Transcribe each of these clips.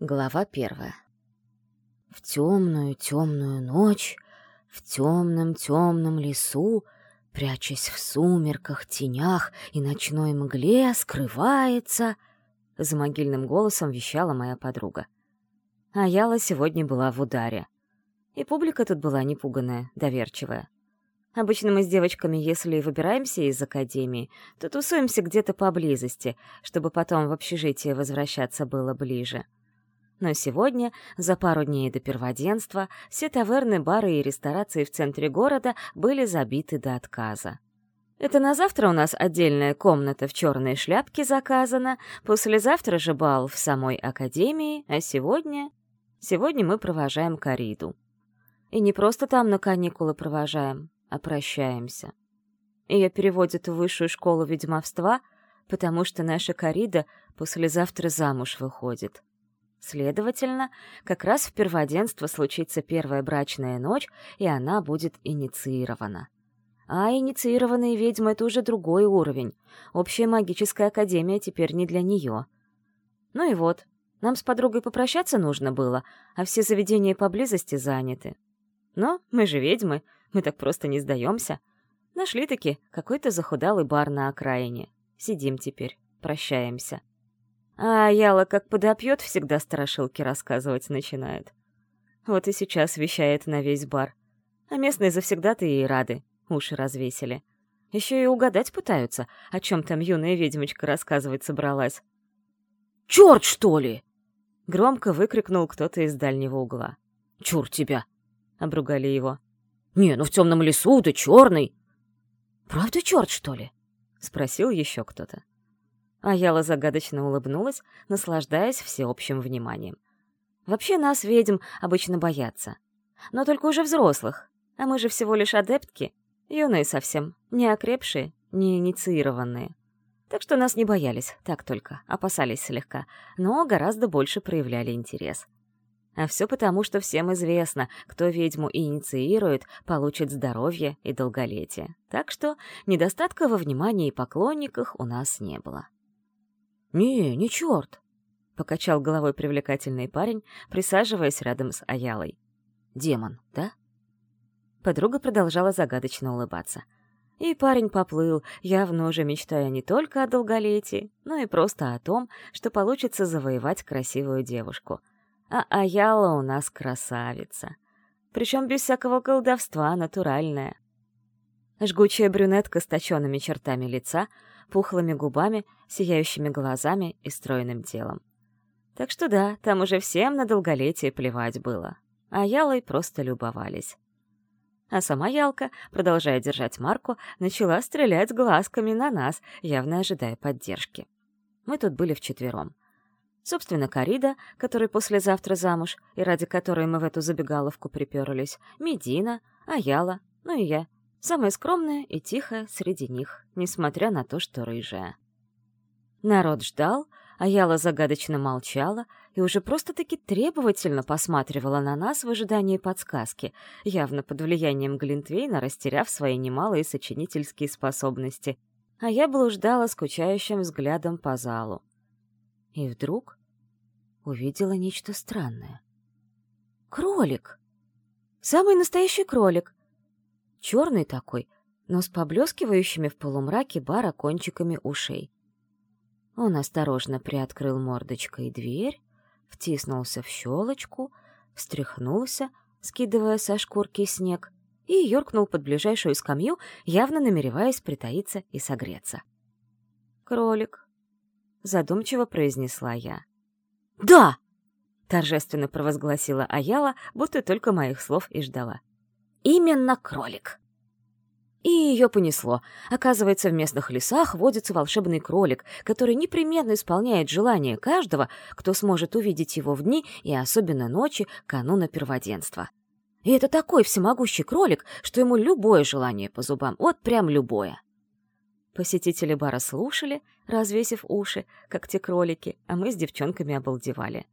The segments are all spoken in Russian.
Глава первая. В темную темную ночь, в темном темном лесу, прячась в сумерках, тенях и ночной мгле, скрывается... За могильным голосом вещала моя подруга. А Яла сегодня была в ударе. И публика тут была непуганная, доверчивая. Обычно мы с девочками, если выбираемся из академии, то тусуемся где-то поблизости, чтобы потом в общежитие возвращаться было ближе. — но сегодня, за пару дней до перводенства, все таверны, бары и ресторации в центре города были забиты до отказа. Это на завтра у нас отдельная комната в черной шляпке заказана, послезавтра же бал в самой академии, а сегодня... Сегодня мы провожаем Кариду. И не просто там на каникулы провожаем, а прощаемся. Ее переводят в высшую школу ведьмовства, потому что наша Карида послезавтра замуж выходит. Следовательно, как раз в перводенство случится первая брачная ночь, и она будет инициирована. А инициированные ведьмы — это уже другой уровень. Общая магическая академия теперь не для нее. Ну и вот, нам с подругой попрощаться нужно было, а все заведения поблизости заняты. Но мы же ведьмы, мы так просто не сдаемся. Нашли-таки какой-то захудалый бар на окраине. Сидим теперь, прощаемся. А Яла как подопьет, всегда страшилки рассказывать начинает. Вот и сейчас вещает на весь бар. А местные завсегда-то и рады, уши развесили. Еще и угадать пытаются, о чем там юная ведьмочка рассказывать собралась. «Черт, что ли?» — громко выкрикнул кто-то из дальнего угла. «Чур тебя!» — обругали его. «Не, ну в темном лесу ты черный!» «Правда черт, что ли?» — спросил еще кто-то. Аяла загадочно улыбнулась, наслаждаясь всеобщим вниманием. Вообще нас, ведьм, обычно боятся. Но только уже взрослых. А мы же всего лишь адептки. Юные совсем, не окрепшие, не инициированные. Так что нас не боялись, так только, опасались слегка, но гораздо больше проявляли интерес. А все потому, что всем известно, кто ведьму инициирует, получит здоровье и долголетие. Так что недостатка во внимании и поклонниках у нас не было. «Не, не черт!» — покачал головой привлекательный парень, присаживаясь рядом с Аялой. «Демон, да?» Подруга продолжала загадочно улыбаться. И парень поплыл, явно уже мечтая не только о долголетии, но и просто о том, что получится завоевать красивую девушку. А Аяла у нас красавица. Причем без всякого колдовства, натуральная. Жгучая брюнетка с точенными чертами лица — пухлыми губами, сияющими глазами и стройным телом. Так что да, там уже всем на долголетие плевать было. А Ялой просто любовались. А сама Ялка, продолжая держать марку, начала стрелять глазками на нас, явно ожидая поддержки. Мы тут были вчетвером. Собственно, Карида, который послезавтра замуж, и ради которой мы в эту забегаловку приперлись, Медина, Аяла, ну и я — Самая скромная и тихая среди них, несмотря на то, что рыжая. Народ ждал, а Яла загадочно молчала и уже просто-таки требовательно посматривала на нас в ожидании подсказки, явно под влиянием Глинтвейна растеряв свои немалые сочинительские способности. А я блуждала скучающим взглядом по залу. И вдруг увидела нечто странное. Кролик! Самый настоящий кролик, Черный такой, но с поблескивающими в полумраке бара кончиками ушей. Он осторожно приоткрыл мордочкой дверь, втиснулся в щелочку, встряхнулся, скидывая со шкурки снег, и юркнул под ближайшую скамью, явно намереваясь притаиться и согреться. «Кролик», — задумчиво произнесла я. «Да!» — торжественно провозгласила Аяла, будто только моих слов и ждала. Именно кролик. И ее понесло. Оказывается, в местных лесах водится волшебный кролик, который непременно исполняет желание каждого, кто сможет увидеть его в дни и особенно ночи кануна перводенства. И это такой всемогущий кролик, что ему любое желание по зубам, вот прям любое. Посетители бара слушали, развесив уши, как те кролики, а мы с девчонками обалдевали.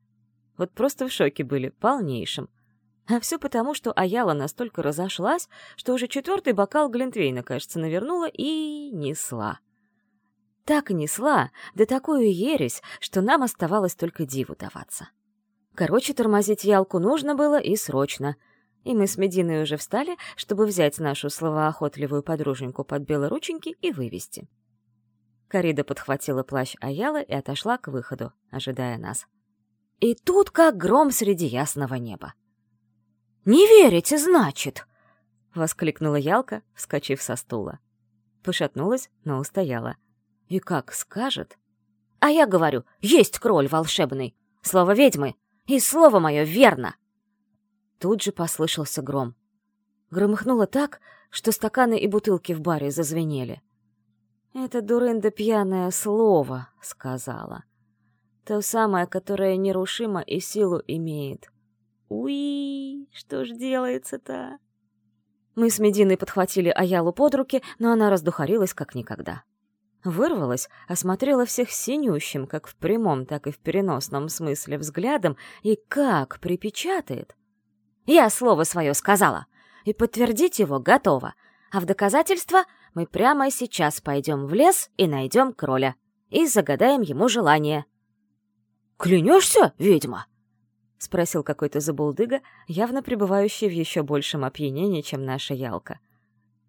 Вот просто в шоке были, полнейшим. А все потому, что Аяла настолько разошлась, что уже четвертый бокал Глинтвейна, кажется, навернула и несла. Так несла, да такую ересь, что нам оставалось только диву даваться. Короче, тормозить Ялку нужно было и срочно. И мы с Мединой уже встали, чтобы взять нашу словоохотливую подруженьку под белые рученьки и вывести. Карида подхватила плащ Аялы и отошла к выходу, ожидая нас. И тут как гром среди ясного неба. «Не верите, значит?» — воскликнула Ялка, вскочив со стула. Пошатнулась, но устояла. «И как скажет?» «А я говорю, есть кроль волшебный! Слово ведьмы! И слово мое верно!» Тут же послышался гром. Громыхнуло так, что стаканы и бутылки в баре зазвенели. «Это дурында пьяное слово», — сказала. То самое, которое нерушимо и силу имеет. Уи, что ж делается-то? Мы с Мединой подхватили Аялу под руки, но она раздухарилась как никогда. Вырвалась, осмотрела всех синющим, как в прямом, так и в переносном смысле взглядом, и как припечатает. «Я слово свое сказала, и подтвердить его готово, а в доказательство мы прямо сейчас пойдем в лес и найдем кроля, и загадаем ему желание». «Клянешься, ведьма?» — спросил какой-то забулдыга, явно пребывающий в еще большем опьянении, чем наша ялка.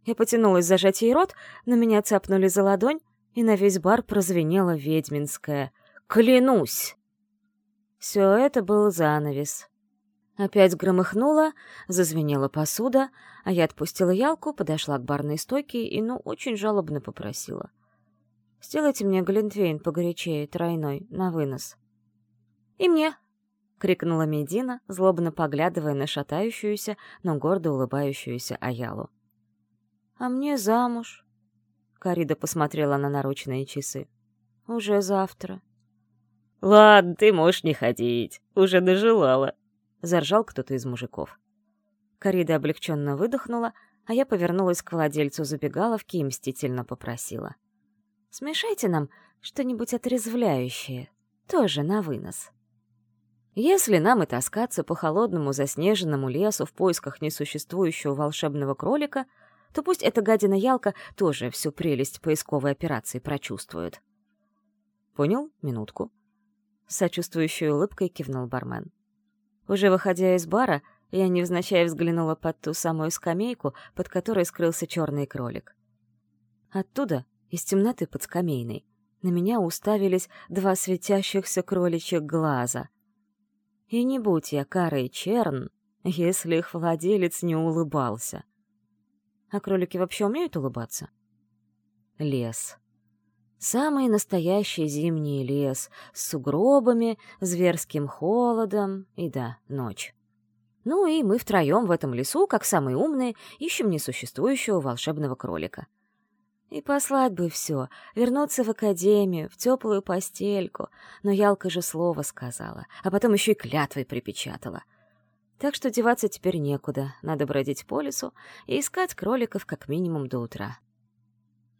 Я потянулась зажать ей рот, но меня цапнули за ладонь, и на весь бар прозвенело ведьминское «Клянусь!». Все это был занавес. Опять громыхнуло, зазвенела посуда, а я отпустила ялку, подошла к барной стойке и, ну, очень жалобно попросила. «Сделайте мне глинтвейн погорячее, тройной, на вынос». «И мне!» — крикнула Медина, злобно поглядывая на шатающуюся, но гордо улыбающуюся Аялу. «А мне замуж!» — Карида посмотрела на наручные часы. «Уже завтра». «Ладно, ты можешь не ходить, уже дожелала», — заржал кто-то из мужиков. Карида облегченно выдохнула, а я повернулась к владельцу забегаловки и мстительно попросила. «Смешайте нам что-нибудь отрезвляющее, тоже на вынос». Если нам и таскаться по холодному заснеженному лесу в поисках несуществующего волшебного кролика, то пусть эта гадина-ялка тоже всю прелесть поисковой операции прочувствует. «Понял? Минутку». С сочувствующей улыбкой кивнул бармен. Уже выходя из бара, я невзначай взглянула под ту самую скамейку, под которой скрылся черный кролик. Оттуда, из темноты под скамейной, на меня уставились два светящихся кроличьих глаза — и не будь я карой черн, если их владелец не улыбался. А кролики вообще умеют улыбаться? Лес. Самый настоящий зимний лес с сугробами, зверским холодом и, да, ночь. Ну и мы втроем в этом лесу, как самые умные, ищем несуществующего волшебного кролика. И послать бы все, вернуться в академию, в теплую постельку. Но Ялка же слово сказала, а потом еще и клятвой припечатала. Так что деваться теперь некуда, надо бродить по лесу и искать кроликов как минимум до утра.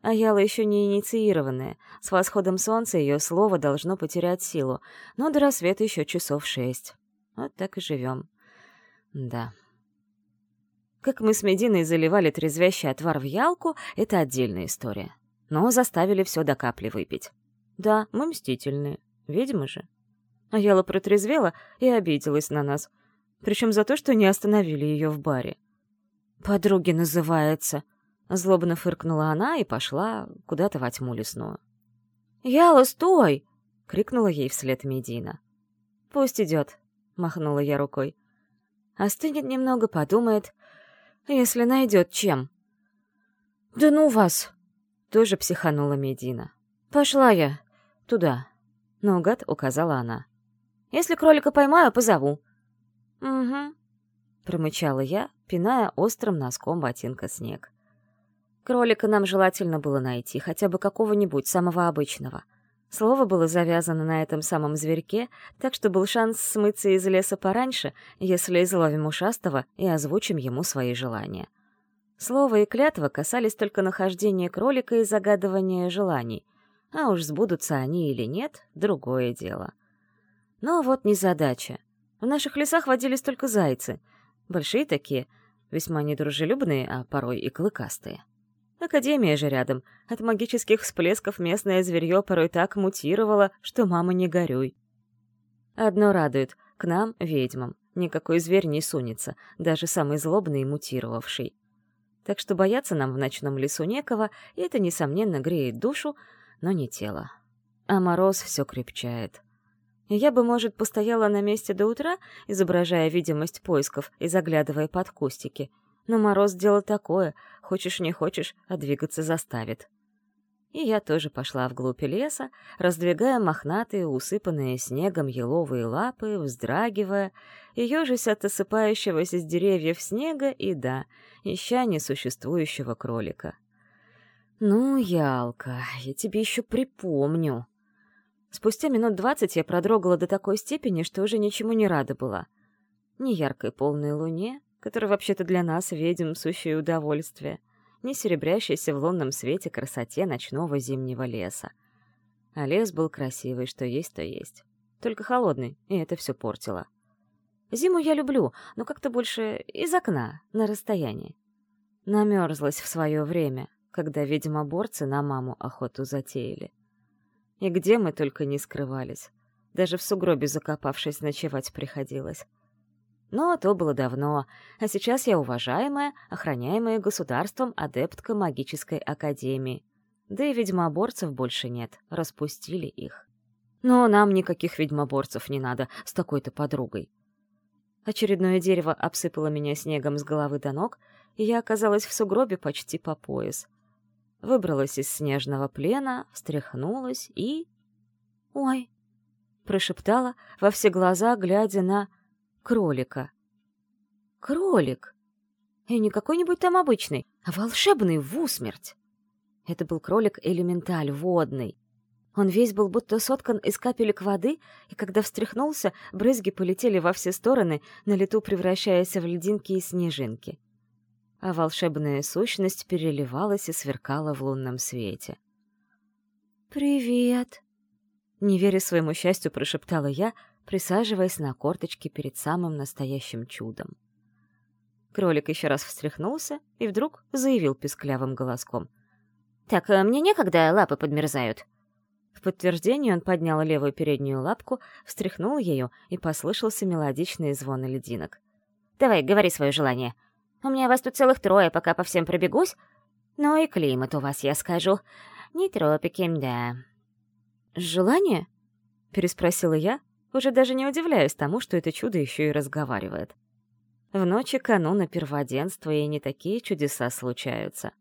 А Яла еще не инициированная, с восходом солнца ее слово должно потерять силу, но до рассвета еще часов шесть. Вот так и живем. Да. Как мы с Мединой заливали трезвящий отвар в ялку, это отдельная история. Но заставили все до капли выпить. Да, мы мстительные, ведьмы же. А Яла протрезвела и обиделась на нас. Причем за то, что не остановили ее в баре. «Подруги называется», — злобно фыркнула она и пошла куда-то во тьму лесную. «Яла, стой!» — крикнула ей вслед Медина. «Пусть идет», — махнула я рукой. Остынет немного, подумает, если найдет чем. «Да ну вас!» — тоже психанула Медина. «Пошла я туда», — наугад указала она. «Если кролика поймаю, позову». «Угу», — промычала я, пиная острым носком ботинка снег. Кролика нам желательно было найти, хотя бы какого-нибудь самого обычного — Слово было завязано на этом самом зверьке, так что был шанс смыться из леса пораньше, если изловим ушастого и озвучим ему свои желания. Слово и клятва касались только нахождения кролика и загадывания желаний, а уж сбудутся они или нет — другое дело. Но вот незадача. В наших лесах водились только зайцы. Большие такие, весьма недружелюбные, а порой и клыкастые. Академия же рядом. От магических всплесков местное зверье порой так мутировало, что мама не горюй. Одно радует — к нам, ведьмам, никакой зверь не сунется, даже самый злобный и мутировавший. Так что бояться нам в ночном лесу некого, и это, несомненно, греет душу, но не тело. А мороз все крепчает. Я бы, может, постояла на месте до утра, изображая видимость поисков и заглядывая под кустики. Но мороз — дело такое, хочешь не хочешь, а двигаться заставит. И я тоже пошла вглубь леса, раздвигая мохнатые, усыпанные снегом еловые лапы, вздрагивая, и ежась от осыпающегося с деревьев снега и, да, ища несуществующего кролика. «Ну, Ялка, я тебе еще припомню», Спустя минут двадцать я продрогала до такой степени, что уже ничему не рада была. Ни яркой полной луне, которая вообще-то для нас, ведьм, сущее удовольствие, ни серебрящейся в лунном свете красоте ночного зимнего леса. А лес был красивый, что есть, то есть. Только холодный, и это все портило. Зиму я люблю, но как-то больше из окна, на расстоянии. Намерзлась в свое время, когда ведьмоборцы на маму охоту затеяли. И где мы только не скрывались. Даже в сугробе закопавшись ночевать приходилось. Но то было давно, а сейчас я уважаемая, охраняемая государством адептка магической академии. Да и ведьмоборцев больше нет, распустили их. Но нам никаких ведьмоборцев не надо с такой-то подругой. Очередное дерево обсыпало меня снегом с головы до ног, и я оказалась в сугробе почти по пояс выбралась из снежного плена, встряхнулась и... «Ой!» — прошептала во все глаза, глядя на кролика. «Кролик! И не какой-нибудь там обычный, а волшебный в усмерть!» Это был кролик-элементаль водный. Он весь был будто соткан из капелек воды, и когда встряхнулся, брызги полетели во все стороны, на лету превращаясь в лединки и снежинки а волшебная сущность переливалась и сверкала в лунном свете. «Привет!» Не веря своему счастью, прошептала я, присаживаясь на корточки перед самым настоящим чудом. Кролик еще раз встряхнулся и вдруг заявил песклявым голоском. «Так, э, мне некогда, лапы подмерзают». В подтверждение он поднял левую переднюю лапку, встряхнул ее, и послышался мелодичный звон льдинок. «Давай, говори свое желание. У меня вас тут целых трое, пока по всем пробегусь. Ну и климат у вас, я скажу. Не тропики, да». «Желание?» — переспросила я, уже даже не удивляясь тому, что это чудо еще и разговаривает. В ночи кануна перводенства и не такие чудеса случаются.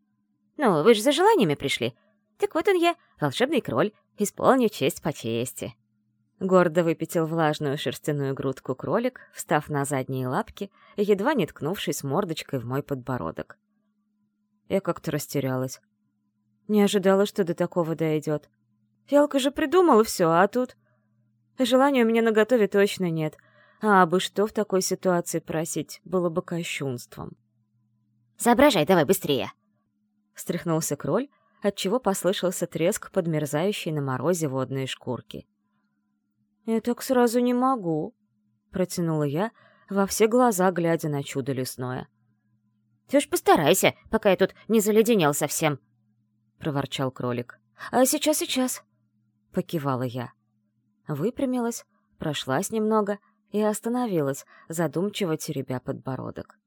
«Ну, вы же за желаниями пришли. Так вот он я, волшебный кроль, исполню честь по чести». Гордо выпятил влажную шерстяную грудку кролик, встав на задние лапки, едва не ткнувшись мордочкой в мой подбородок. Я как-то растерялась. Не ожидала, что до такого дойдет. Фиалка же придумала все, а тут... Желания у меня наготове точно нет. А бы что в такой ситуации просить, было бы кощунством. «Соображай давай быстрее!» Стряхнулся кроль, отчего послышался треск подмерзающей на морозе водной шкурки. «Я так сразу не могу», — протянула я, во все глаза глядя на чудо лесное. «Ты уж постарайся, пока я тут не заледенел совсем», — проворчал кролик. «А сейчас, сейчас», — покивала я. Выпрямилась, прошлась немного и остановилась, задумчиво теребя подбородок.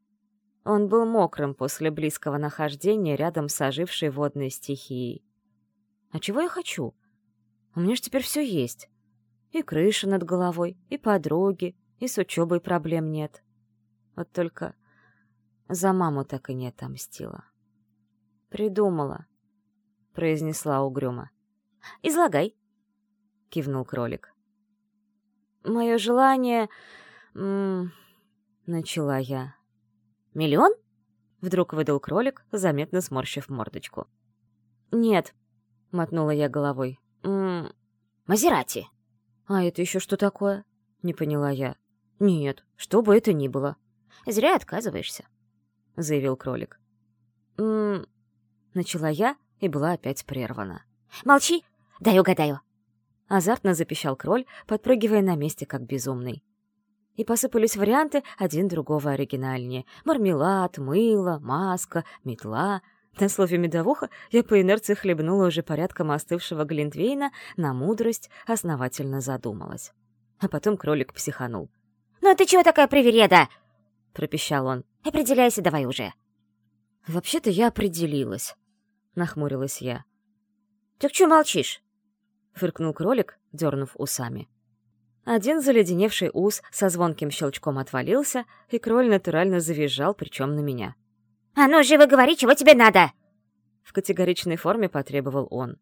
Он был мокрым после близкого нахождения рядом с ожившей водной стихией. «А чего я хочу? У меня ж теперь все есть. И крыша над головой, и подруги, и с учебой проблем нет. Вот только за маму так и не отомстила. «Придумала», — произнесла угрюмо. «Излагай», — кивнул кролик. «Мое желание...» м -м, начала я. «Миллион?» — вдруг выдал кролик, заметно сморщив мордочку. «Нет», — мотнула я головой. «М Мазерати». «А это еще что такое?» — не поняла я. «Нет, что бы это ни было». «Зря отказываешься», — заявил кролик. «М-м-м...» начала я и была опять прервана. «Молчи, дай угадаю». Азартно запищал кроль, подпрыгивая на месте, как безумный. И посыпались варианты, один другого оригинальнее. Мармелад, мыло, маска, метла — на слове «медовуха» я по инерции хлебнула уже порядком остывшего Глинтвейна, на мудрость основательно задумалась. А потом кролик психанул. «Ну ты чего такая привереда?» — пропищал он. «Определяйся давай уже». «Вообще-то я определилась», — нахмурилась я. «Так что молчишь?» — фыркнул кролик, дернув усами. Один заледеневший ус со звонким щелчком отвалился, и кроль натурально завизжал, причем на меня. «А ну, живо говори, чего тебе надо!» В категоричной форме потребовал он.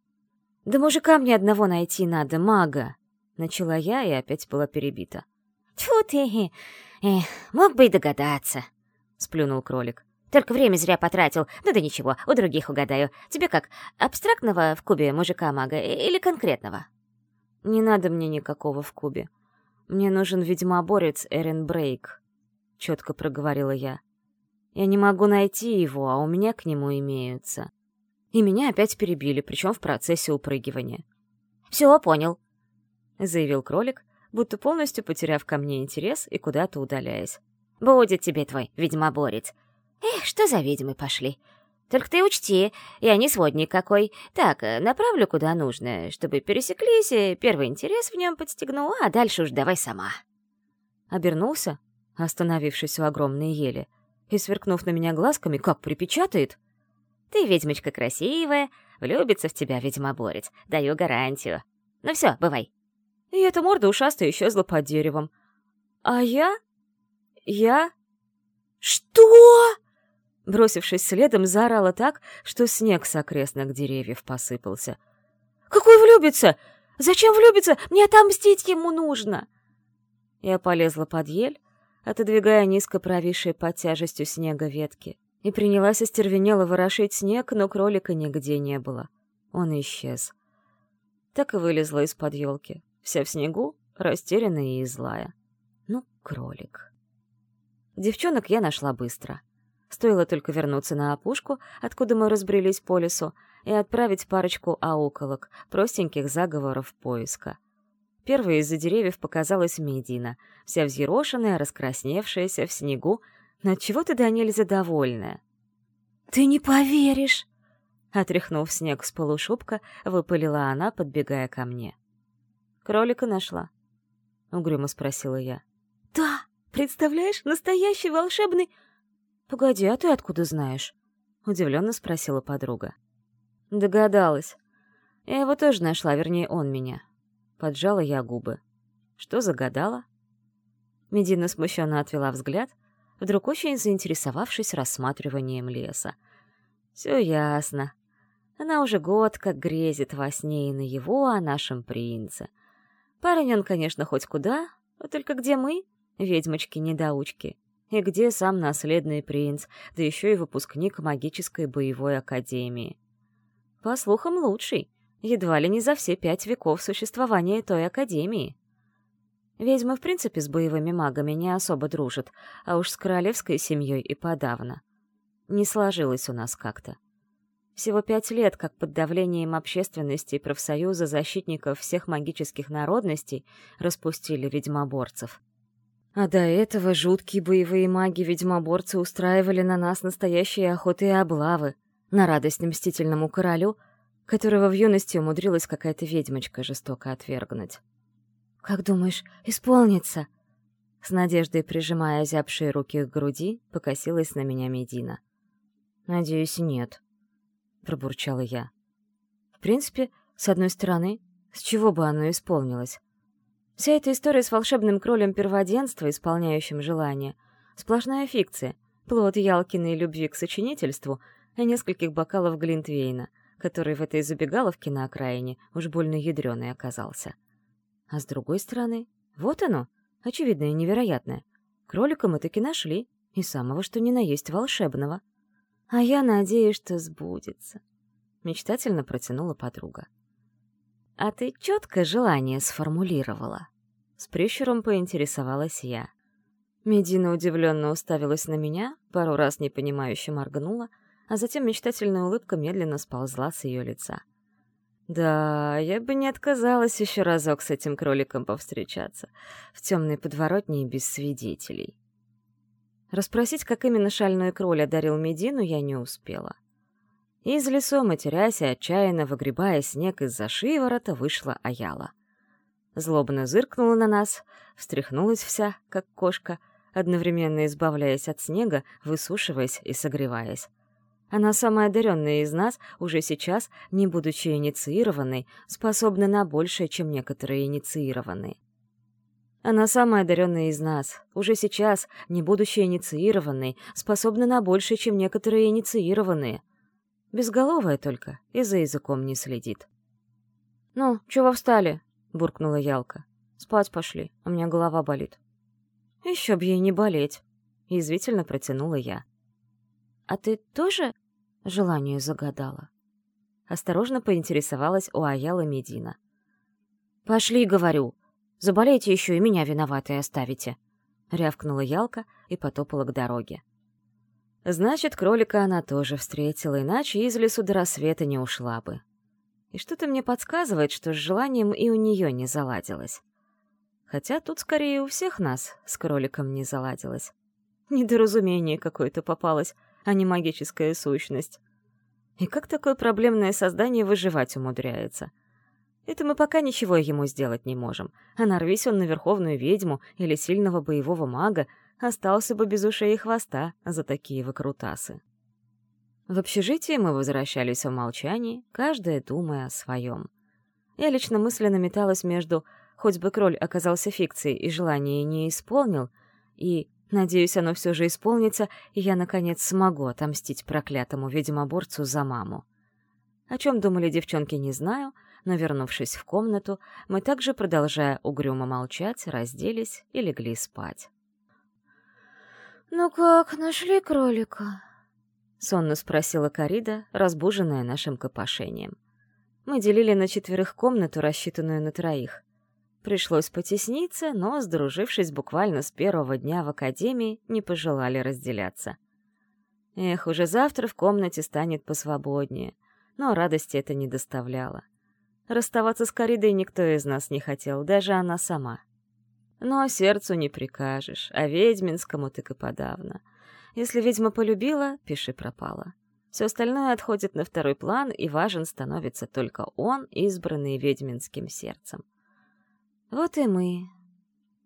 «Да мужика мне одного найти надо, мага!» Начала я и опять была перебита. «Тьфу ты! Эх, мог бы и догадаться!» — сплюнул кролик. «Только время зря потратил. Ну да ничего, у других угадаю. Тебе как, абстрактного в кубе мужика-мага или конкретного?» «Не надо мне никакого в кубе. Мне нужен ведьмоборец Эрен Брейк», — четко проговорила я. «Я не могу найти его, а у меня к нему имеются». И меня опять перебили, причем в процессе упрыгивания. «Все, понял», — заявил кролик, будто полностью потеряв ко мне интерес и куда-то удаляясь. «Будет тебе твой ведьмоборец. Эх, что за ведьмы пошли. Только ты учти, я не сводник какой. Так, э, направлю куда нужно, чтобы пересеклись, и первый интерес в нем подстегнул, а дальше уж давай сама». Обернулся, остановившись у огромной ели, и, сверкнув на меня глазками, как припечатает. «Ты ведьмочка красивая, влюбится в тебя ведьмоборец, даю гарантию. Ну все, бывай». И эта морда ушастая исчезла под деревом. А я... Я... «Что?» Бросившись следом, заорала так, что снег с окрестных деревьев посыпался. «Какой влюбится? Зачем влюбиться? Мне отомстить ему нужно!» Я полезла под ель, отодвигая низко провисшие под тяжестью снега ветки, и принялась остервенело ворошить снег, но кролика нигде не было. Он исчез. Так и вылезла из-под елки, вся в снегу, растерянная и злая. Ну, кролик. Девчонок я нашла быстро. Стоило только вернуться на опушку, откуда мы разбрелись по лесу, и отправить парочку ауколок, простеньких заговоров поиска. Первой из-за деревьев показалась Медина, вся взъерошенная, раскрасневшаяся в снегу, но чего ты да нельзя довольная. «Ты не поверишь!» Отряхнув снег с полушубка, выпалила она, подбегая ко мне. «Кролика нашла?» — угрюмо спросила я. «Да, представляешь, настоящий волшебный...» «Погоди, а ты откуда знаешь?» — удивленно спросила подруга. «Догадалась. Я его тоже нашла, вернее, он меня». Поджала я губы. «Что загадала?» Медина смущенно отвела взгляд, вдруг очень заинтересовавшись рассматриванием леса. «Все ясно. Она уже год как грезит во сне и на его о нашем принце. Парень он, конечно, хоть куда, но только где мы, ведьмочки-недоучки?» И где сам наследный принц, да еще и выпускник магической боевой академии? По слухам, лучший, едва ли не за все пять веков существования той академии. Ведьмы, в принципе, с боевыми магами не особо дружат, а уж с королевской семьей и подавно. Не сложилось у нас как-то. Всего пять лет, как под давлением общественности и профсоюза защитников всех магических народностей распустили ведьмоборцев. А до этого жуткие боевые маги-ведьмоборцы устраивали на нас настоящие охоты и облавы, на радость мстительному королю, которого в юности умудрилась какая-то ведьмочка жестоко отвергнуть. «Как думаешь, исполнится?» С надеждой прижимая озябшие руки к груди, покосилась на меня Медина. «Надеюсь, нет», — пробурчала я. «В принципе, с одной стороны, с чего бы оно исполнилось? Вся эта история с волшебным кролем перводенства, исполняющим желания, сплошная фикция, плод Ялкиной любви к сочинительству и нескольких бокалов Глинтвейна, который в этой забегаловке на окраине уж больно ядреный оказался. А с другой стороны, вот оно, очевидное и невероятное. Кролика мы таки нашли, и самого что ни на есть волшебного. А я надеюсь, что сбудется. Мечтательно протянула подруга. «А ты четко желание сформулировала?» С прищуром поинтересовалась я. Медина удивленно уставилась на меня, пару раз непонимающе моргнула, а затем мечтательная улыбка медленно сползла с ее лица. Да, я бы не отказалась еще разок с этим кроликом повстречаться, в темной подворотне и без свидетелей. Расспросить, как именно шальной кроль одарил Медину, я не успела. Из лесу, матерясь и отчаянно выгребая снег из-за шиворота, вышла Аяла. злобно зыркнула на нас, встряхнулась вся, как кошка, одновременно избавляясь от снега, высушиваясь и согреваясь. Она самая одаренная из нас, уже сейчас, не будучи инициированной, способна на большее, чем некоторые инициированные. Она самая одаренная из нас, уже сейчас, не будучи инициированной, способна на большее, чем некоторые инициированные. Безголовая только, и за языком не следит. «Ну, чего встали?» — буркнула Ялка. «Спать пошли, у меня голова болит». «Еще б ей не болеть», — язвительно протянула я. «А ты тоже желание загадала?» Осторожно поинтересовалась у Аяла Медина. «Пошли, говорю. Заболеете еще и меня виноватой оставите», — рявкнула Ялка и потопала к дороге. Значит, кролика она тоже встретила, иначе из лесу до рассвета не ушла бы. И что-то мне подсказывает, что с желанием и у нее не заладилось. Хотя тут скорее у всех нас с кроликом не заладилось. Недоразумение какое-то попалось, а не магическая сущность. И как такое проблемное создание выживать умудряется? Это мы пока ничего ему сделать не можем, а нарвись он на верховную ведьму или сильного боевого мага, остался бы без ушей и хвоста за такие выкрутасы. В общежитие мы возвращались в молчании, каждая думая о своем. Я лично мысленно металась между «хоть бы кроль оказался фикцией и желание не исполнил» и Надеюсь, оно все же исполнится, и я, наконец, смогу отомстить проклятому ведьмоборцу за маму. О чем думали девчонки, не знаю, но, вернувшись в комнату, мы также, продолжая угрюмо молчать, разделись и легли спать. «Ну как, нашли кролика?» — сонно спросила Карида, разбуженная нашим копошением. Мы делили на четверых комнату, рассчитанную на троих. Пришлось потесниться, но, сдружившись буквально с первого дня в академии, не пожелали разделяться. Эх, уже завтра в комнате станет посвободнее, но радости это не доставляло. Расставаться с Коридой никто из нас не хотел, даже она сама. Но сердцу не прикажешь, а ведьминскому так и подавно. Если ведьма полюбила, пиши пропала. Все остальное отходит на второй план, и важен становится только он, избранный ведьминским сердцем. Вот и мы.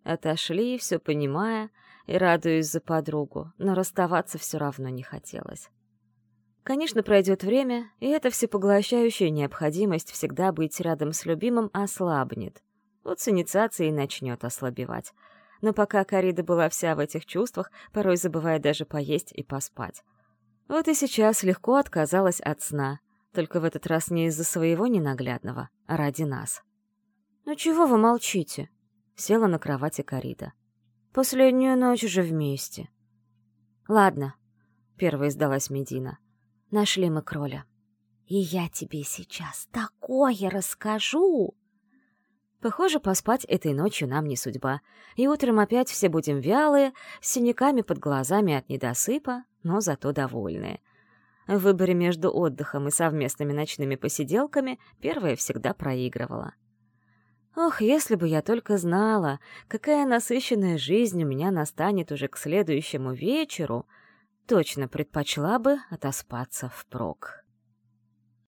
Отошли, все понимая, и радуясь за подругу, но расставаться все равно не хотелось. Конечно, пройдет время, и эта всепоглощающая необходимость всегда быть рядом с любимым ослабнет. Вот с инициацией начнет ослабевать. Но пока Карида была вся в этих чувствах, порой забывая даже поесть и поспать. Вот и сейчас легко отказалась от сна, только в этот раз не из-за своего ненаглядного, а ради нас. «Ну чего вы молчите?» — села на кровати Карида. «Последнюю ночь уже вместе». «Ладно», — первой сдалась Медина. «Нашли мы кроля. И я тебе сейчас такое расскажу!» Похоже, поспать этой ночью нам не судьба, и утром опять все будем вялые, с синяками под глазами от недосыпа, но зато довольные. В выборе между отдыхом и совместными ночными посиделками первая всегда проигрывала. Ох, если бы я только знала, какая насыщенная жизнь у меня настанет уже к следующему вечеру, точно предпочла бы отоспаться впрок.